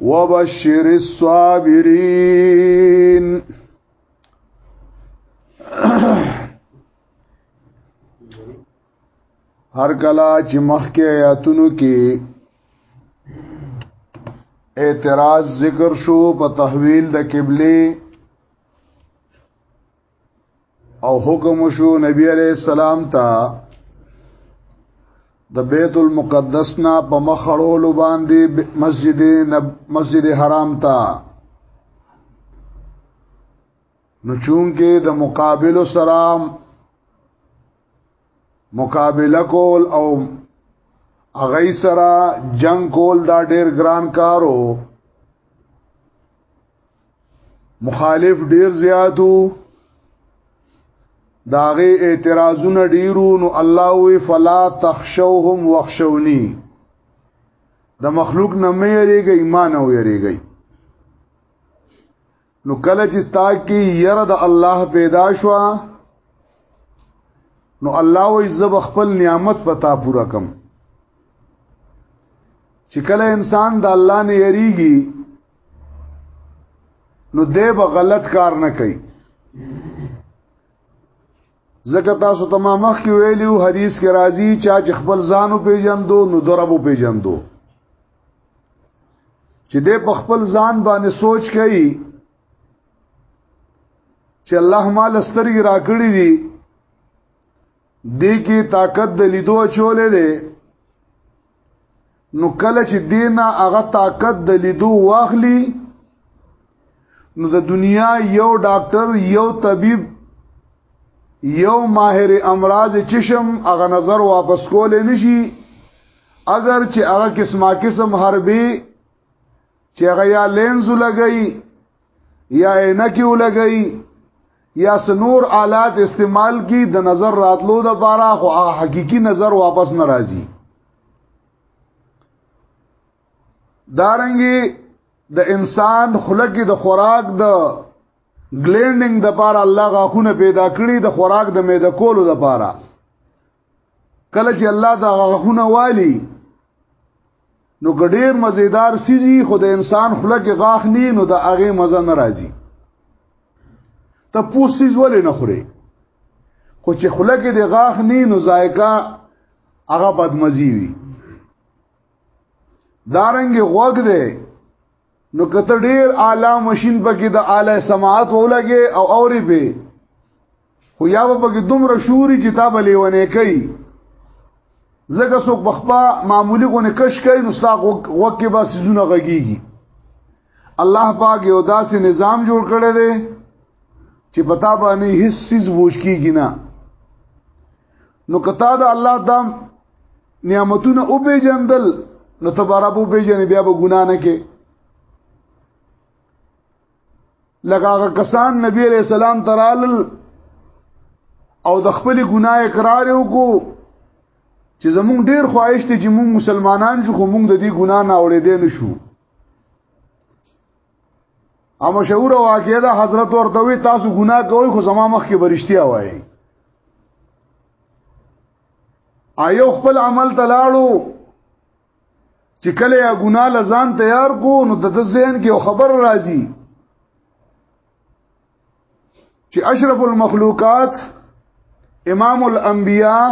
وبشر الصابرين هر کلا چې مخکې آیاتونو کې اعتراض ذکر شو په تحویل د قبله او حکم شو نبی علیہ السلام ته د بیت المقدس نا په مخړولو باندې مسجد نب مسجد حرام ته نو چون کې د مقابل سره مقابله کول او اغی سره جنگ کول دا ډیر ګران کارو مخالف ډیر زیاتو داغه اعتراضونه ډیرو نو الله وی فلا تخشوهم واخشونی د مخلوق نه مې یریږي ایمان او یریږي نو کله چې تا کې یره د الله پیدا شو نو الله وی زب خپل نعمت پتا پورا کم چې کله انسان د الله نه یریږي نو دی به غلط کار نه کوي زکه تاسو ته ما مخ کې ویلو حدیث کې راځي چې خپل ځانو پیژندو نو دربو پیژندو چې دې په خپل ځان باندې سوچ کوي چې الله مال سترګې راکړي دي دې کې طاقت د لیدو چولې ده نو کله چې دینا هغه طاقت د لیدو واخلي نو د دنیا یو ډاکټر یو طبيب یو ماهر امراض چشم هغه نظر واپس کول نشي اگر چې هغه قسمه قسم حربي چې هغه یا لینز لګي یا عینکی ولګی یا سنور آلات استعمال کی د نظر راتلو د پاره خو حقيقي نظر واپس ناراضي دارنګي د دا انسان خلق د خوراک د ګلینډینګ د پاره الله غاخونه پیدا کړی د خوراک د میده کولو د پاره کله چې الله دا غاخونه والی نو ګډیر مزیدار سیزي خو د انسان خله کې غاخ نی نو د هغه مزه نه راځي ته پوسیز ولې نه خوري خو چې خله کې د غاخ نی نو ذایقه هغه بدمزي وي دارنګ غوګ دی نو کته ډیر اعلی ماشين پکې د اعلی سماعت ولګي او اوري به خو یا به پکې دومره شوري چې تا به لیونه کوي زګه څوک بخبا معمولی غونه کش کوي نو ستا وکه به سيزونه غږیږي الله پاک یو داسې نظام جوړ کړی دی چې پتا باندې هیڅ سیز بوج کیږي نه نو کتا دا الله دام نعمتونه او به جندل نو تبارابو به جن بیا به ګنا نه کې لکه کسان نبی علیہ السلام ترال او د خپل ګناه اقرار وکړو چې زمونږ ډیر خواهش ته چې مونږ مسلمانان شو خو مونږ د دې ګناه نه اورې دې نشو ا مشهور واقعه ده حضرت ورته وی تاسو ګناه کوئ خو زما مخ کې برشتیا وایي ایو خپل عمل تلاړو چې کله یا ګناه لزان تیار کو نو د ذهن کې خبر راځي چې اشرف المخلوقات امام الانبیاء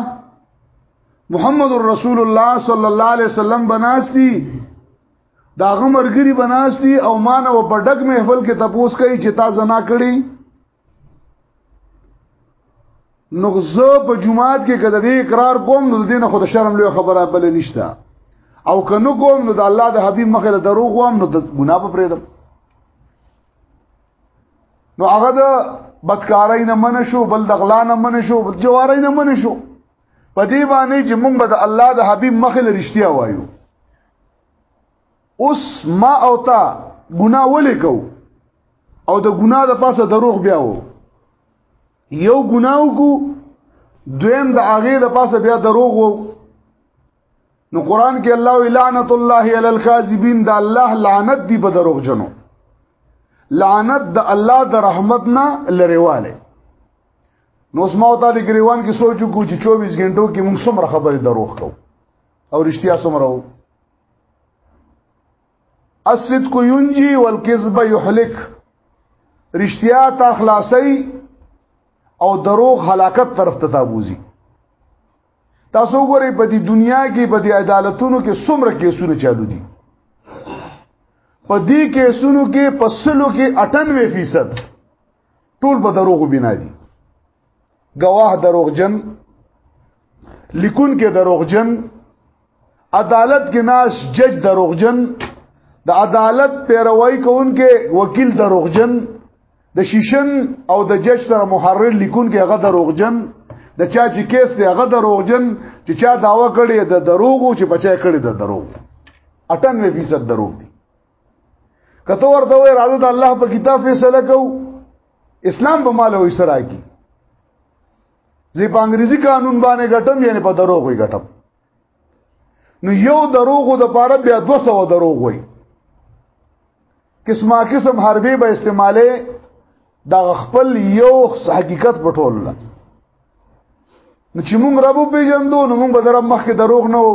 محمد رسول الله صلی الله علیه وسلم بناستی داغه مرګری بناستی او مان او په ډک محفل کې تپوس کوي چې تا زنا کړی نو زه په جمعات کې کده دې اقرار کوم نو دین خو د شرم لوی خبره بل نشته او کنو کوم نو د الله د حبیب مخه له دروغ وام نو د ګناه په پرېدم نو هغه د بدکارای نه من شو بل د غلا نه من شو بل جوارای نه من شو په دې باندې چې موږ به د الله د حبیب مخه له رښتیا وایو اوس ما او تا ګناه ولې کو او د ګناه د پاسه دروغ بیا و یو ګناه وکړو دویم د هغه د پاسه بیا دروغ و نو قران کې الله لعنت الله علی الکاذبین دا الله لعنت دی په دروغ جنو لعنت د الله د رحمت نه لریواله نو اوس ما او تا د ګریوان کې سوچو کو چې 24 غنټو کې موږ څومره خبرې دروغ کو او رښتیا څومره وو الصدق ينجي والكذب يهلك رشتیا تا خلاصي او دروغ هلاکت طرف ته تابوزي تاسو ګورئ په دې دنیا کې په دې عدالتونو کې څومره کیسونه چالو دي په دې کیسونو کې په سلو کې 98% ټول په دروغ بنا دي گواه دروغجن لیکون کې دروغجن عدالت کې ناس جج دروغجن د عدالت پیروي کوونکې وکیل دروغجن د شیشن او د جج سره محرر لیکون کې هغه دروغجن د چا چې کیس دی هغه دروغجن چې چا داوا کړي د دروغ او چې بچا کړي د دروغ 98% دروغ دي کته ورته وای راځه د الله په کتاب فیصله کو اسلام به مال او سره کی زی په انګریزي قانون باندې ګټم یعنی په دروغ وي ګټم نو یو دروغ د پاره بیا 200 دروغ وي قسمه قسم حربي به استعماله دا خپل یو حقیقت پټول نه نو چې مونږ رب پیژندو نو مونږ به در مخ کې دروغ نه وو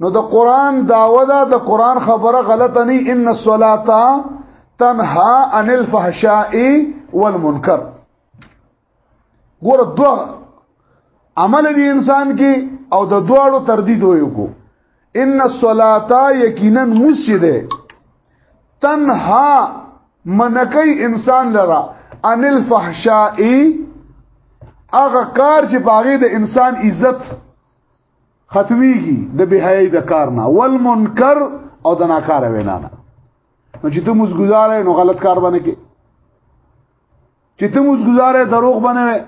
نو د قران داوا ده د قران خبره غلطه نه ان الصلاه تنها عن الفحشاء والمنکر ګوره دوه عمل دی انسان کې او د دواړو تردید وکړو ان الصلاه یقینا مسجد تنها منکی انسان لرا عن الفحشاء هغه کار چې باغې د انسان عزت ختميږي د بهایي د کار نه والمنکر او د ناکار وینا نه نو چې ته مسګزار نو غلط کار باندې کې چې ته مسګزار دروغ باندې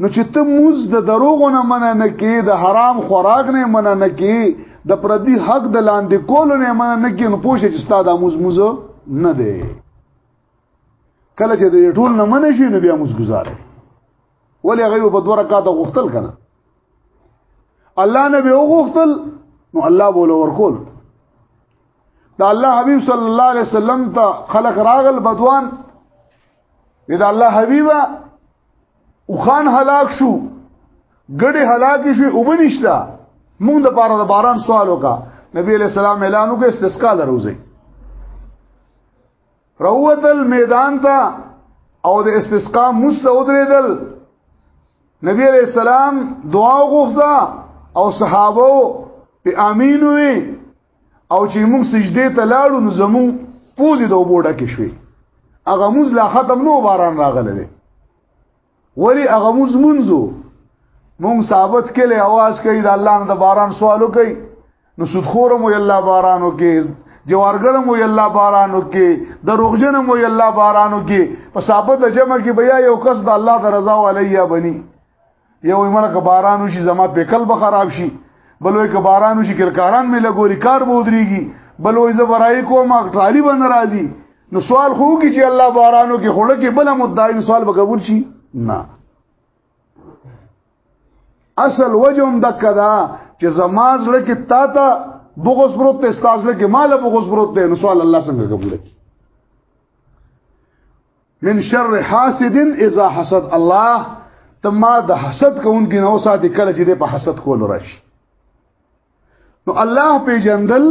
نو چې ته موز د دروغو نه مننه نه کې د حرام خوراک نه مننه نه کې د پردي حق د لاندې کول نه مننه نه کې نو پوښتې چې ستاسو موز موز نه دی کله چې د ټول نه منې شي نو بیا مسګزار ولی هغه په دوه رکعات غوښتل کنه الله نبی وغوښتل نو الله بوله ورکول دا الله حبیب صلی الله علیه وسلم ته خلق راغل بدوان دا الله حبیبا او خان هلاک شو ګډي هلاک شي او بنشتا مونږ د پاره د باران سوال وکا نبی علیہ السلام اعلان وکړ استسقا دروځي روتل میدان ته او د استسقا مسله ودرېدل نبی علیہ السلام دعا غوښته او صحابه په امین وي او چې موږ سجده ته لاړو نو زمو پوزي د وبوډه کې شوي هغه موږ لا ختم نو باران راغله ولی هغه مونږ مونږو مونږ ثابت کله आवाज کوي د الله نه د باران سوالو کوي نو سودخور مو الله بارانو کې جوارګر مو الله بارانو کې دروغجن مو الله بارانو کې په ثابت د جمع کې بیا یو کس د الله د رضا علیا بني یو ایمړه که بارانو شي زما پیکل به خراب شي بلوې که بارانو شي کلکاران مې لګوري کار بودريږي بلوې زبرای کوم ټالي بن راځي نو سوال خو کی چې الله بارانو کې خړه کې بل مدعی نو سوال به قبول شي نه اصل وجهم دک دا چې زماز لکه تا ته بغض پروت ته استاز لکه مال بغض پروت ته نو سوال الله څنګه قبول کی من شر حاسد اذا حسد الله ته ما د حسد کوونکی نو ساتي کله چې د په حسد کول راشي نو الله په جندل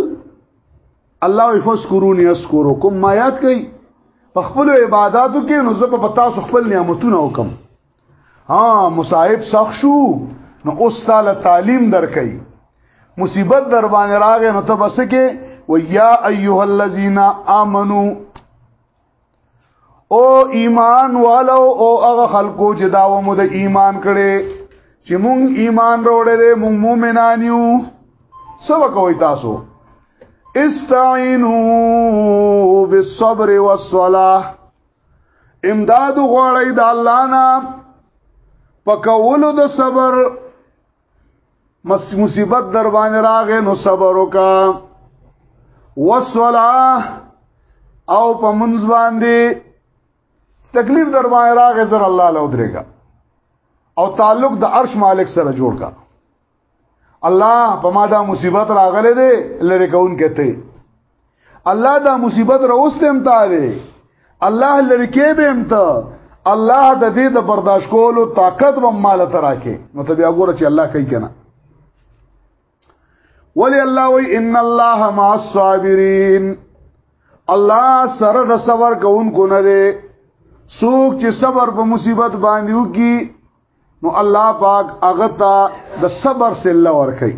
الله یفذكرون یذكرکم ما یاد کوي په خپل عبادتو کې نو زه په تاسو خپل نعمتونه وکم ها مصاحب سخ شو نو اوس تعالی تعلیم درکې مصیبت در باندې راغې نو ته بس کې و یا ایها الذین آمنو او ایمان والو او هغه خلکو چې دا و مو د ایمان کړي چې مونږ ایمان وروړې دې مونږ مؤمنان یو سب کوي تاسو استعینوا بالصبر والصلاه امداد غواړی د الله نه پکولو د صبر مس مصیبت در باندې راغې نو صبر وکا وصلا او په منځ باندې تکلیف در باندې راغې زر الله له درېګا او تعلق د عرش مالک سره جوړ کا الله په ما دا مصیبت راغله دې لری کون کته الله دا مصیبت راوستم تا دی الله لرکې به هم ته الله د دې د برداشت کولو طاقت و مال تراکه نو ته بیا ګوره چې الله کوي کنه ولی الله وی ان الله مع الصابرین الله سره د صبر کوونکو نه دی څوک چې صبر په مصیبت باندې وکي نو الله پاک هغه ته د صبر سره لور کوي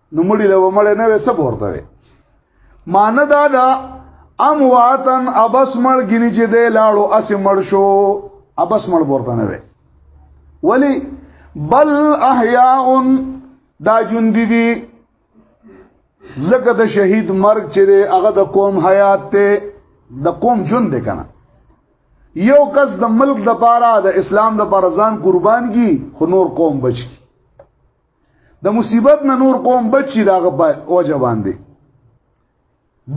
نو مړی له مړ نه وې سب ورته وې مان دا دا امواتن ابس مړ گینی چې دې لاړو اس مړ شو ابس مړ ورته نه وې ولی بل احیاء دا جون دي دي زکه د شهید مرګ چې هغه د قوم حیات ته د قوم جون دی کنه یو کس د ملک د پاره د اسلام د پاره ځان قربان کی خو نور قوم بچ کی د مصیبت نه نور قوم بچی داغه وجه باندې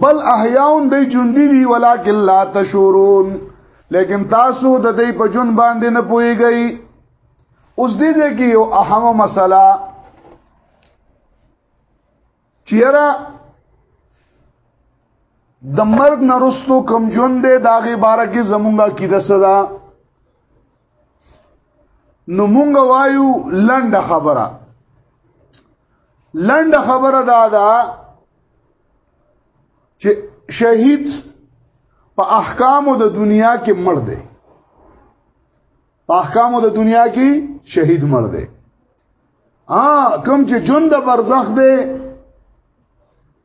بل احیاون دی جوندی دی ولکن لا تشورون لیکن تاسو د دې په جون باندې نه پويږئ اوس دې دې کې یو اهمه مسله چیرې د مرګ نرستو کم ژوند دی داغه باره کې زمونږه کیده صدا نو مونږ وایو لنډه خبره لنډه خبره دا ده چې شهید په احکامو د دنیا کې مړ دی په احکامو د دنیا کې شهید مړ دی ا کوم چې جون د برزخ دی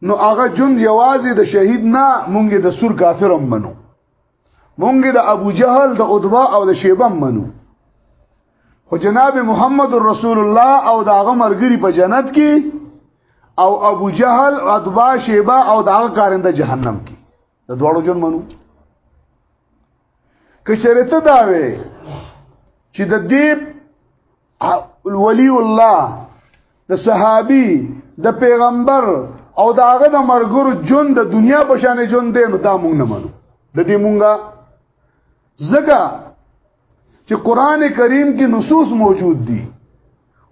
نو هغه جون یوازې د شهید نه مونږ د سور کافرم منو مونږ د ابو جهل د عدوا او د شیبم منو خو جناب محمد رسول الله او د هغه مرګري په جنت کې او ابو جهل عدوا شیبا او د هغه کارنده جهنم کې د دواړو جون منو که شرطه دا وي چې د دې ولی الله د صحابي د پیغمبر او د هغه د مرګور جون د دنیا په شان جون دی نو دا مونږ نه منو د دې مونږه زګه چې قران کریم کې نصوص موجود دي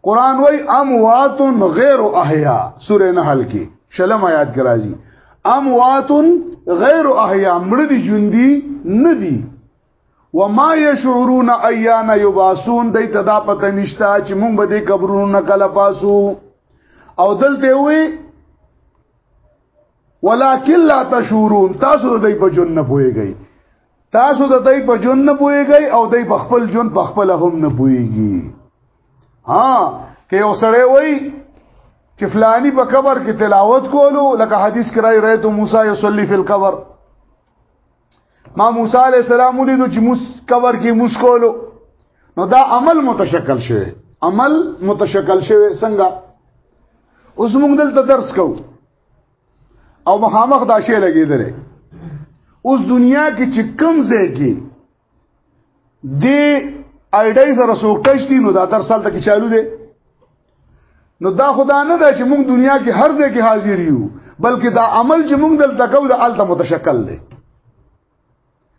قران وای اموات غیر احیا سوره نحل کې شلم آیات کې راځي اموات غیر احیا مړ دي ژوندۍ نه دي وما يشعرون ايان يبعثون دای ته دا پته نشتا چې مونږ به دې قبرونو نه کله پاسو او دلته وي ولکن لا تشورون تاسو د دې په جون نه پويږئ تاسو د دې په جون نه پويږئ او دې په خپل جون په خپل هم نه پويږي ها کې اوسړې وای چې فلانی په قبر کې تلاوت کولو لکه حدیث کرای رہے تو موسی یصلی فی القبر ما موسی علی السلام ولیدو چې موس قبر کې موس کولو نو دا عمل متشکل شوی عمل متشکل شوی څنګه اوس موږ دلته درس کوو او مخامخ دا شی لګیدل اوس دنیا کې چې کم ځای کې د ایډای سره سوکټش دي نو دا تر سال تک چالو دی نو دا خدا نه ده چې موږ دنیا کې هر ځای کې حاضر یو بلکې دا عمل چې موږ دلته کوو د الته متشکل دی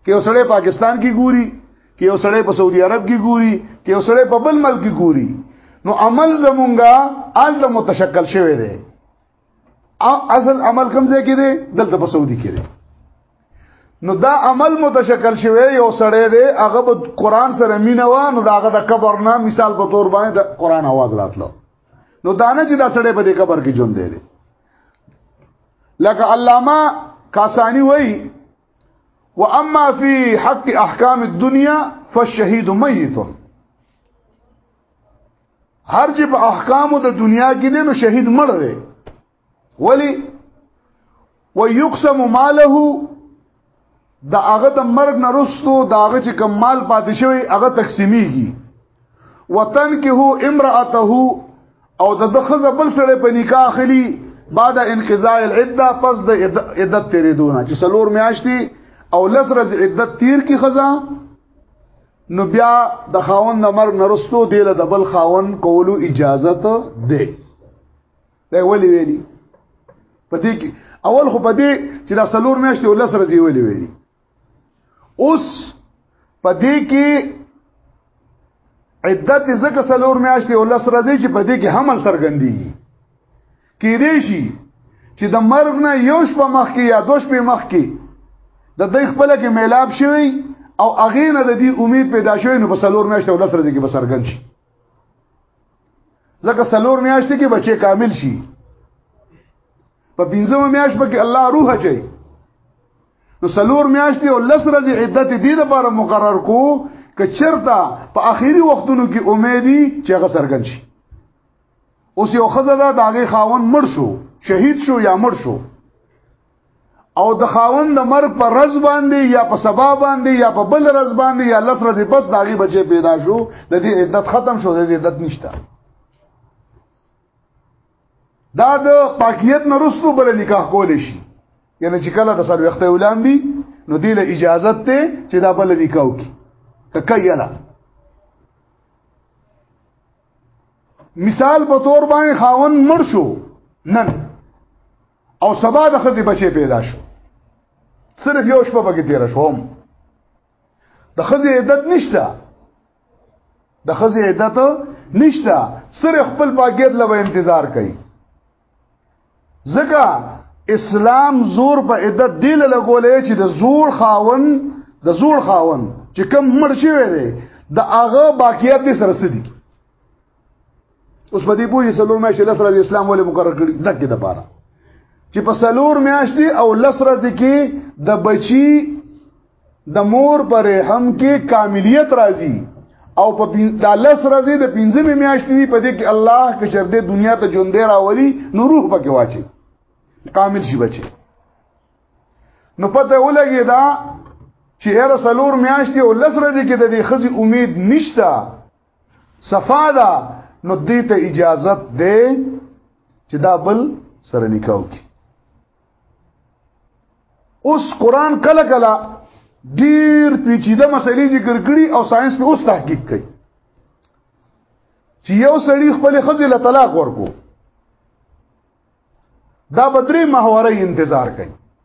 کې اوسړې پاکستان کې ګوري کې اوسړې په سعودي عرب کې ګوري کې اوسړې په بل ملک کې ګوري نو عمل زمونږه آل د متشکل شوی دی اصل عمل کوم ځای کې دی دلته په سعودي کې دی نو دا عمل متشکل شوی یو سړی دی هغه په قران سره مینه و نو دا هغه د قبر نه مثال په تور باندې د قران आवाज راتلو نو دانه چې دا سړی په دې قبر کې ژوند دی لکه علامه کاسانی وایي واما في حق احکام الدنيا فالشهيد ميت هر چې په احکامو د دنیا کې دي نو شهید مړ دی ولی ويقسم ماله د هغه د مرګ نه رسو د هغه چې کوم مال پاتې شوی هغه تقسیمیږي وطن کې هو امراته او د دخزه بل سره په نکاح اخلي بعد انقضاء العده پس د عدت تیرې دونه چې سلور میاشتي او لسرز عدت تیر کی خزا نو بیا د خاون د مرګ نرستو دی له بل خاون کولو اجازه ده دا ولې ویلي پدې کې اول خو پدې چې دا سلور میاشتې ول سره زی ولې ویلي اوس پدې کې عدت زکه سلور میاشتې ول سره زی چې پدې کې حمل سرګندي کې دې شي چې د مرغ نه یو شپه مخ کې یا دوش په مخ کې د دې خپل کې میلاب شوی او اغه نه د دې امید پیدا شوی نو په سلور میاشتې ول سره زی کې بسرګن شي ځکه سلور میاشتې کې بچي کامل شي په پنځمه میاشت پکې الله روح چي نو سلور میاشتې او لس ورځې عدت دې لپاره مقرر کو که چرته په اخیری وختونو کې امیدي چې هغه سرګن شي اوس یو خزه دا داغه خاون مړ شو شهید شو یا مړ شو او د خاوند د مرګ پر رز باندې یا په سبا باندې یا په بل رز باندې یا لس رزې پس داغي بچي پیدا شو د دې عدت ختم شو د دې عدت نشته دا د پاکیت نه رسو بل نکاح کول شي یعنی چې کله د سر وخت اولام دي نو دی له اجازه ته چې دا بل نکاح وکي تکیلا مثال په تور باندې خاون مړ شو نن او سبا د خزي بچي پیدا شو صرف یو شپه پکې تیر شوم د خزي عدت نشته د خزي عدت نشته صرف خپل باګیت لوي انتظار کوي ځکه اسلام زور په عدت دی لګولې چې د زور خاون د زور خاون چې کم مړ شوی دی د هغه باقیات دې سره سدي اوس په دې پوهې سلور مې شل سره د اسلام ولې مقرر کړی دکې د پاره چې په سلور میاشتې او لس ورځې کې د بچي د مور پر رحم کې کاملیت راځي او په د لس ورځې د پنځمې میاشتې په دې کې الله کې چر دې دنیا ته ژوند دی راولي نو روح پکې واچي کامل شي بچي نو پته ولګي دا چې هر سلور میاشتې او لس ورځې کې د دې خزي امید نشته صفادا نو دې ته اجازت ده چې دا بل سره نکاو کی اوس قران کله کله ډیر پیچیده مسلې ذکر کړي او ساينس په اوس تحقیق کوي چې یو سړی خپل خزې له طلاق ورکو دا بدري محوري انتظار کوي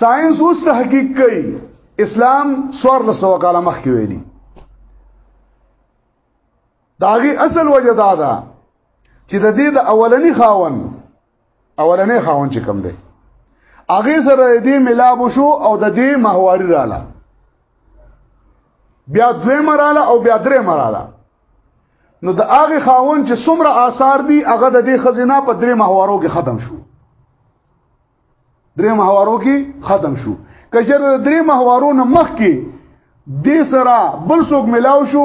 ساينس اوس تحقیق کوي اسلام سوار لسو کاله مخکې ویلي داغي اصل وجه دا ده چې د دې د اولنی خاون اولنې خاون چې کم دی هغه سره دې ملاب شو او د دې ماهواري رااله بیا دوی مراله او بیا درې مراله نو د هغه خاون چې څومره آثار دي هغه د دې خزینه په درې ماهوارو کې ختم شو درې محوارو کې ختم شو کچر درې محوارو نه مخ کې د سره بل څوک ملاو شو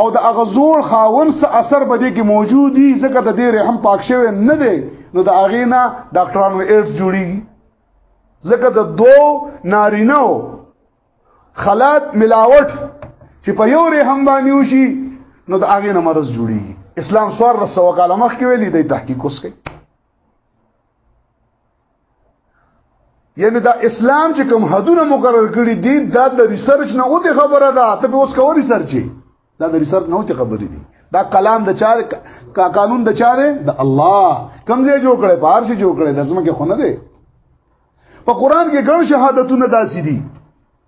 او د اغزور خاون سره اثر بده کې موجود دي ځکه د دې رحم پاک شوی نه دی نو د اغې نه ډاکټرانو ایډز جوړیږي ځکه د دوو نارینه خلات ملاوت چې په یو رحم باندې وشي نو د اغې نه مرز جوړیږي اسلام سوار رسو کاله مخ کې ویلي د تحقیق اوس کوي یعنی دا اسلام چې کوم حدونه مقرر کړی دي دا د ریسرچ نه اوته خبره ده ته اوس کوو ریسرچ دا د ریسرچ نه اوته خبره دي دا کلام د چاره کا قانون د چاره د الله کمزې جوړ کړي بهر شي جوړ کړي دسمه کې خونه ده په قران کې ګڼ شهادتونه داسې دي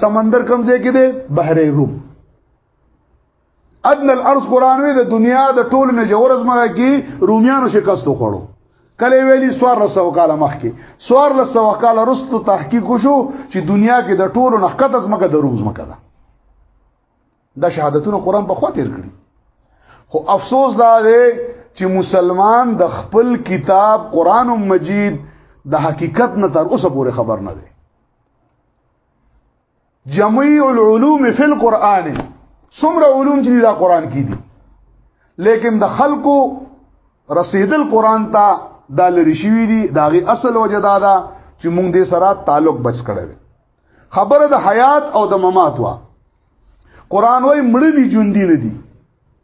سمندر کم ځای کې دی بحر روم ادن الارض قران وی د دنیا د ټول نه جوړ ازمغه کې رومیانو شکست وکړو کله ویلی سوار رسو کاله مخکې سوار رسو کاله رستو تحقیق وشو چې دنیا کې د ټولو نخکت از مکه د روز مکه ده دا شهادتونه قران په خوا تیر کړی خو افسوس دا دی چې مسلمان د خپل کتاب قران مجید د حقیقت نه تر اوسه پورې خبر نه دی جميع العلوم فی القرآن سمره علوم چې دا قرآن کې دي لیکن د خلکو رسیدل قرآن ته دا لری شوی دي دا غي اصل وجه دا ده چې مونږ دې سره تعلق بچ کړی دی خبره د حیات او د ممات وا قرآن وای مړ دي ژوند دي نه دي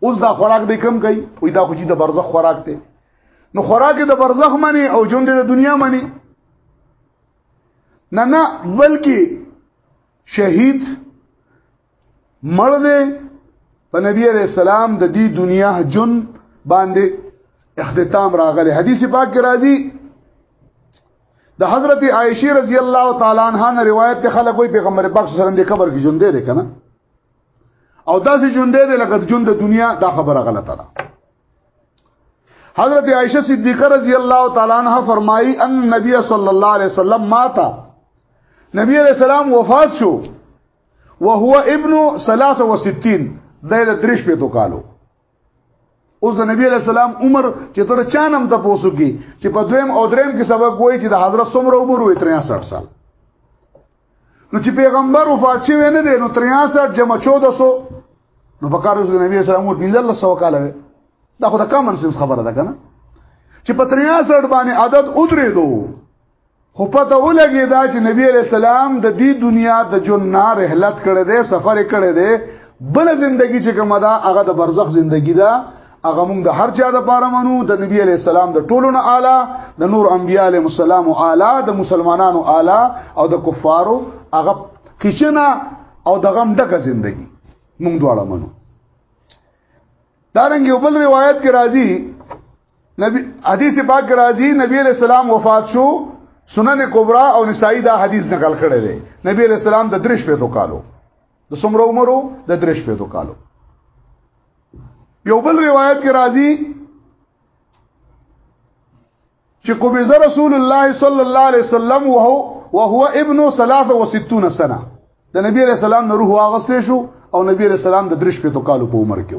اوس دا خوراک به کم کوي وې دا خو چې د برزخ خوراک دی نو خوراک د برزخ منی او ژوند د دنیا منی نه نه بلکې شهید مړ دی په نبی عليه السلام د دې دنیا جن باندې اختتام راغلی حدیث پاک کې راځي د حضرت عائشه رضی الله تعالی عنها نه روایت ته خلک وي پیغمبر پاک صلی الله علیه وسلم د قبر کې ژوند دی کنه او داسې ژوند دی لکه ژوند د دنیا دا خبره غلطه ده حضرت عائشہ صدیقہ رضی اللہ تعالی عنہ فرمائی ان نبی صلی اللہ علیہ وسلم ماتا نبی علیہ السلام وفات شو وهو ابن 63 د درش په تو کالو اوس د نبی علی السلام عمر چې تر چانم ته پوسوږي چې په دویم او دریم کې سبق وایي چې د حضرت څومره عمر وي 63 سال نو چې پیغمبر وفات شوی نه دی نو 63 جمع 1400 نو په کار اوس د نبی اسلام عمر 1500 کال وي دا خو د کامن سنس خبره ده کنه چې په 63 باندې عدد ودرې دوه خو پته ولګی دا چې نبی علیہ السلام د دې دنیا د جون نه رحلت کړي دي سفر کړي دي بل زندگی چې کومه ده هغه د برزخ زندگی ده هغه موږ د هر چا د پاره منو د نبی علی السلام د ټولو نه اعلی د نور انبیاء علی السلام اعلی د مسلمانانو اعلی او د کفارو هغه کچنا او د غم ډکه زندگی موږ دواړه منو دارنګ یو بل روایت کې راځي نبی حدیث پاک راځي نبی علیہ السلام وفات شو سنن کبرا او نسائی دا حدیث نقل کړی دی نبی علیہ السلام د درش په تو کالو د سمرو عمرو د درش په تو کالو یو بل روایت کې راځي چې قبض رسول الله صلی الله علیه وسلم وهو وهو ابن 63 سنه د نبی علیہ السلام نه روح واغستې شو او نبی علیہ السلام د درش په تو کالو په عمر کې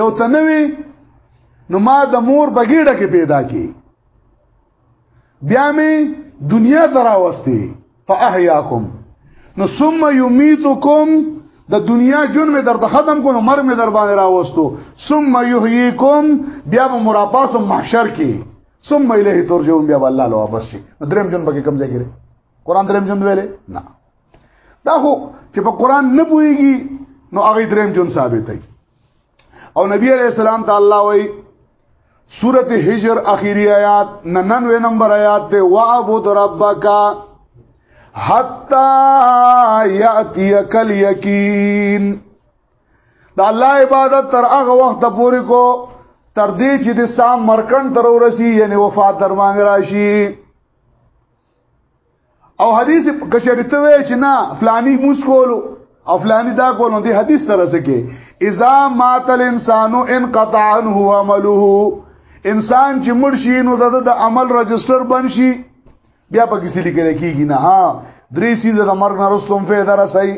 یو تنوي نو ما د مور بګیړه کې پیدا کی بیا می دنیا دراوستي فاحیاکم نو ثم یمیتکم د دنیا جون می در ختم کو نو مر می در باندې راوستو ثم یحییکم بیا به مراباس محشر کې ثم الیه ترجعون بیا الله لو واپس شي دریم جون بګی کم ځای کې قران دریم جون ویلې نه دا خو چې په قران نه پويږي نو هغه دریم جون ثابت دی او نبی علیہ السلام ته الله وای سورت حجر اخیری آیات 99 نمبر آیات ته وعبد ربک حتا یاتیک الیقین دا الله عبادت تر هغه وخت پورې کو تر دې چې د سام مرکن تر ورسی یعنی وفات درمان راشي او حدیث کچریته وی چې نه فلانی موس کولو او فلانی دا کولو دی حدیث سره سکے اذا مات الانسان انقطع عنه عمله انسان چې مړ شي نو د عمل رجستر بن شي بیا په کیسه لیکل کیږي نه ها درې سیزه د مرګ نه رستم فیدار سي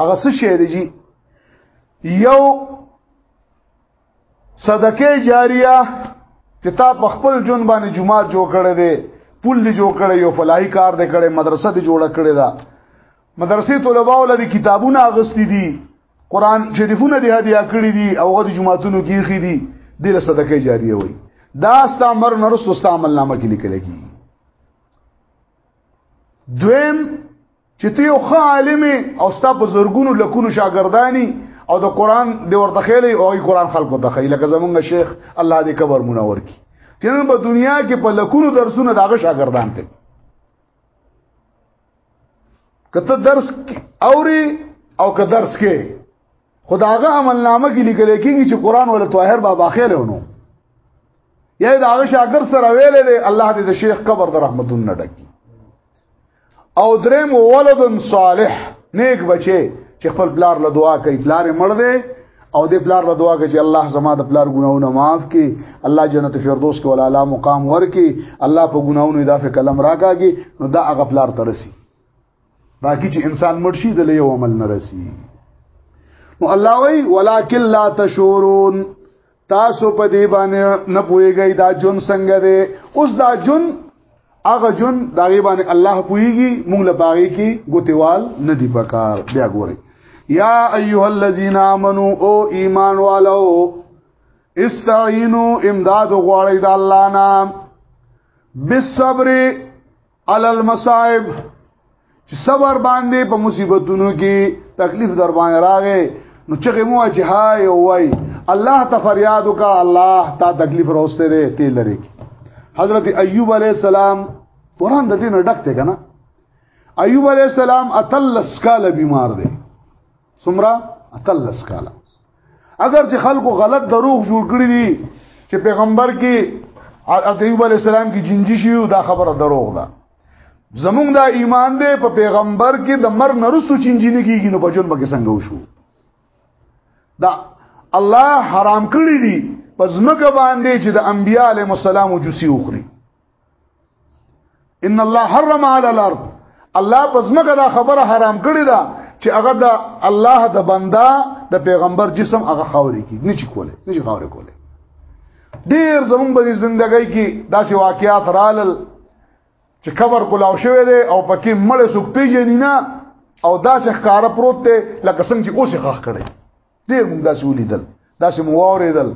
هغه څه شی دی جی یو صدقه جاریه چې تا په خپل جون باندې جمعه جوړ کړې دی پول دی جوړ کړې یو فلاحي کار دی کړې مدرسه دی جوړ کړې ده مدرسې طلباء ول دي کتابونه اغستې دي قران شریفونه دی هدیه کړې دي او غو جمعهتونو کې خې دي د صدقه جاریه وي دا ستا مر نرسو ستا عمل نامه کې لیکل کیږي دویم چې ته یو ښه عالم او ستا په زرګونو لکونو شاګردانی او د قران د ورته خېلې او ای قران خلکو ته خېلې لکه زمونږ شیخ الله دې قبر منور کړي چې نن په دنیا کې په لکونو درسونه داغه شاګردان کوي کته درس اوري او که درس کې خداغه عمل نامه کې لیکل کېږي چې قران ول طاهر بابا خېلې ونو یا داغه شاګرد سره ویلې الله دې د شیخ قبر د رحمتونو ډکي او درم ولد صالح نیک بچي چې خپل بلار له دعا کوي بلار مړ دی او د پلار له دعا کوي چې الله زما د پلار ګناونه معاف کړي الله جنت فردوس کې ولا اعلی مقام ورکي الله په ګناونو اضافه کلم راکاږي نو دا هغه پلار ترسي باقی چې انسان مرشي د لیو عمل نه رسي نو الله وی ولکن لا تشورون تاسو په دې باندې نه پويږئ دا جون څنګه دی اوس دا جون هغه جون دا غي باندې الله پويږي موږ له باغې کې ګوتوال نه دی پکار بیا ګوري یا ایها الذین آمنو او ایمان والو استعینوا امداد غواړی د الله نام بالصبر علل مصائب چې صبر باندې په مصیبتونو کې تکلیف در باندې راغې نو چې مو چې هاي وای الله ته فریاد وکا الله تا تکلیف روسته دې تی لري حضرت ایوب علی السلام قران د دې نه ډک ته کنه ایوب علی السلام اتلس کال بیمار دی سمرا اتلس کال اگر چې خلکو غلط دروغ جوړ کړی دي چې پیغمبر کې ایوب علی السلام کې جنجی شي دا خبره دروغ ده زمونږ دا ایمان دی په پیغمبر کې د مر نرستو چنجی نه کیږي نو په جون به څنګه وشو دا الله حرام کړی دي پس مګ باندې چې د انبیاء علیهم السلام جوسی وخوري ان الله حرم علی الارض الله پزمکه دا خبره حرام کړی دا چې هغه د الله د بندا د پیغمبر جسم هغه خاوري کی نه چی کوله نه چی خاوري کوله ډیر زمون به زندګۍ کې داسې واقعات رالل چې قبر کولاو شوی دی او پکې مړ سوک پیژنې نه او داسې ښکارا پروت دی لکه څنګه چې اوسې خخ کړي ډیر موږ داسې ولیدل داسې مو واورېدل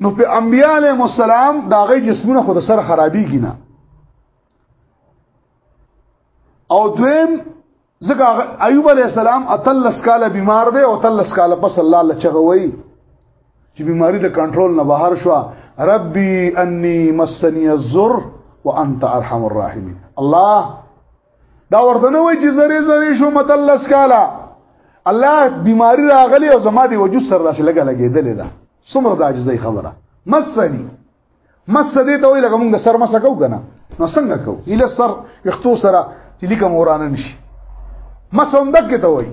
نو په انبیاء علیهم السلام دا غي جسمونه خود سره خرابېږي نه او دویم ځکه ایوب علی السلام اتلس کاله بیمار دی او اتلس کاله پس الله الله چغوي چې بیماری د کنټرول نه بهر شو ربي اني مسني الزر وانت ارحم الراحمين الله دا ورته نه وای چې زری زری شو متل لس کاله الله بیماری راغلی او زما دی وجود سره داسې لګا لګېدلې ده څومره د عاجزۍ خبره مسنی مس دې ته وی لګه موږ سر مس کو کنه نو څنګه کو اله سر وختو سره چې لیکه مورانه نشي مس هم دک ته وی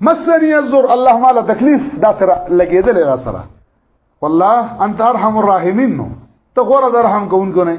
مسنی الزر الله مالا تکلیف دا سره لګېدلې را سره والله انت ارحم الراحمین نو ته غوړه درهم کوونکو نه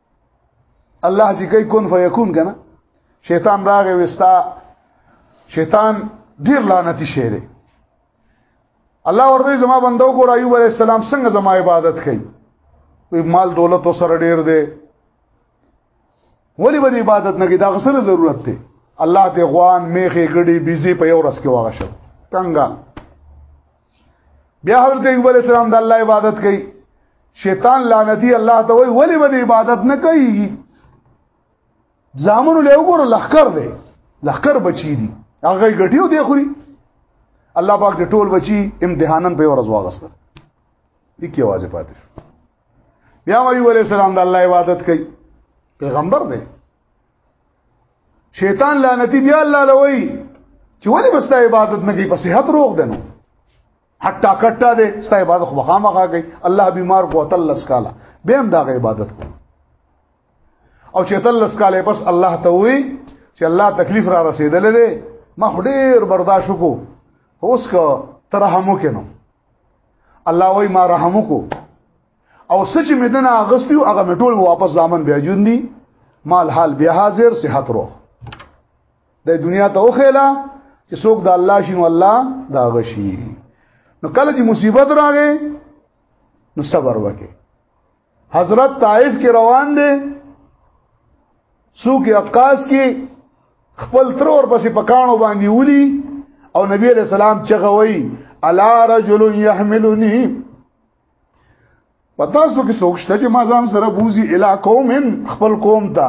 الله چې کوي کون فیکون کنه شیطان راغی وستا شیطان ډیر لعنتی شی دی الله ورته زما بندو ګور ایوب علی السلام څنګه زما عبادت کوي وی مال دولت سره ډیر دی ولی به عبادت نه کوي دا غسر ضرورت دی الله ته غوان میخه ګړي بيزي په یو رس کې واغشه څنګه بیا حضرت ایوب علیہ السلام د الله عبادت کوي شیطان لعنتی الله ته وی ولی به عبادت نه کوي زامن له وګور لخر دی لخر بچی دی هغه غټیو دی خوري الله پاک د ټول بچی امتحانن په ورځ واغسته دي کی आवाज پاتې بیا وی علیہ السلام د الله عبادت کوي پیغمبر دی شیطان لعنتی بیا الله لوی چې ولی بس ته عبادت نه کوي په صحت روغ دنو حتا کټا دې ستا عبادت خو مخامخه کوي الله بیمار کو تلس کالا به هم دا عبادت کو او چې تلس کاله بس الله ته وی چې الله تکلیف را رسیدل دې ما ډیر برداشت کو اوس کو ترحم وکینو الله وای ما رحم کو او سچ مې دنه اغستی او هغه مټول واپس ځامن بیا جون دي مال حال بیا حاضر صحت روح د دنیا ته وخیلا چې څوک د الله شي نو الله دا غشي نو کله چې مصیبت راغې نو صبر وکې حضرت طائف کې روان دي څوک عکاس کې خپل تر اور پسې پکانو باندې ولي او نبی علیہ السلام چغوي الا رجل يحملني پتا سو کې څوک شته چې ما ځان سره بوزي الا قوم خپل قوم ته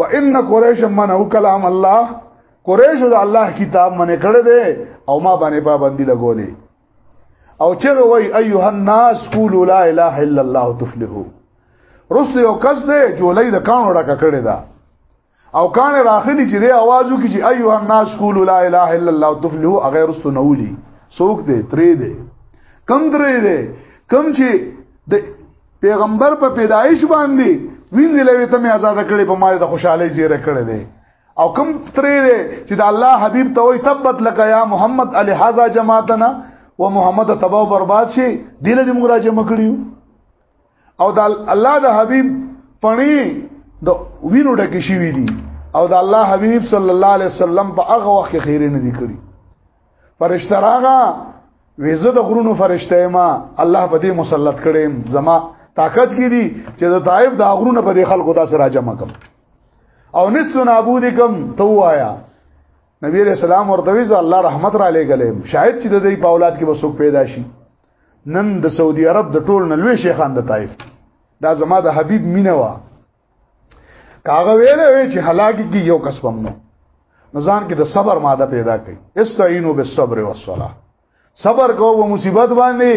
فإن قريش منه كلام الله قريش د الله کتاب منې کړه دې او ما باندې پابندي لګولې او چې وای ايها الناس قولوا لا اله الا الله تفلحوا رسل یو کس دی جولای د کانو ډکه کړی دا او کان راخلی چې دی आवाज وکړي چې ايها الناس قولوا لا اله الا الله تفلحوا اغه رستو نوولي سوک دی ترې دی کم درې دی کم چې د پیغمبر په پیدایش باندې وینځ لوي ته مې آزاد کړې په مال د خوشحالي زیره کړې دي او کم ترې دي چې د الله حبيب ته وي تبت لك يا محمد علي هذا جماعتنا ومحمد تباو برباد شي دله دې موږ راځه مکړیو او د الله د حبيب پني د وینو ډکه شي وي دي او د الله حبيب صلی الله عليه وسلم په هغه وخت کې خیر نه دي کړی فرشتہ راغا ویزه د غرونو فرشتہ ما الله په دې مسلط کړم زما طاقت کې دي چې د طائف د غرونو په دې خلکو دا سره جمع کوم او نسل نابود کوم تو آیا نبی رسول الله ورته ویزه الله رحمت را لګلم شاید چې د دې په اولاد کې وسوک پیدا شي نن د سعودي عرب د ټول نه لوی شیخان د طائف دا زما د حبيب مینه وا کاغه ویل وی چې هلاکی کې یو کس پم نو نزان کې د صبر ماده پیدا کړي استعینوا بالصبر والصلاه صبر کوو په مصیبت باندې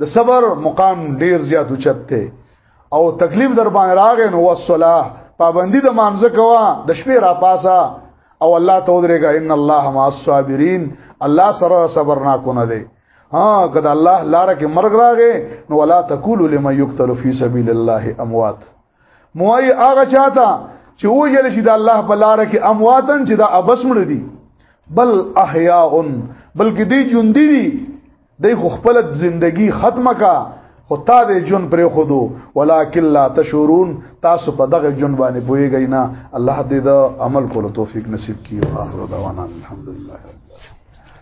د صبر مقام ډیر زیات اوچت دی او تکلیف در باندې راغې نو والصلاه پابندی د مانزه کوا د شپې را پاسا او الله ته ودرېګا ان الله مع الصابرین الله سره صبرناکونه دی ها کدا الله لار کې مرګ راغې نو ولا تقول لمن يقتل في سبيل الله اموات موای هغه چاته چې و یل شي د الله په لار کې امواتن چې دا ابس مړ دي بل احیاء بلکې دی ژوند دي دی خو خپل ژوندۍ ختمه کا خو تا دې جون پرې خودو ولکن لا تشورون تاسو په دغه جون باندې پويږئ نه الله دې دا عمل کولو توفیق نصیب کړي او اخر دعوانا الحمدلله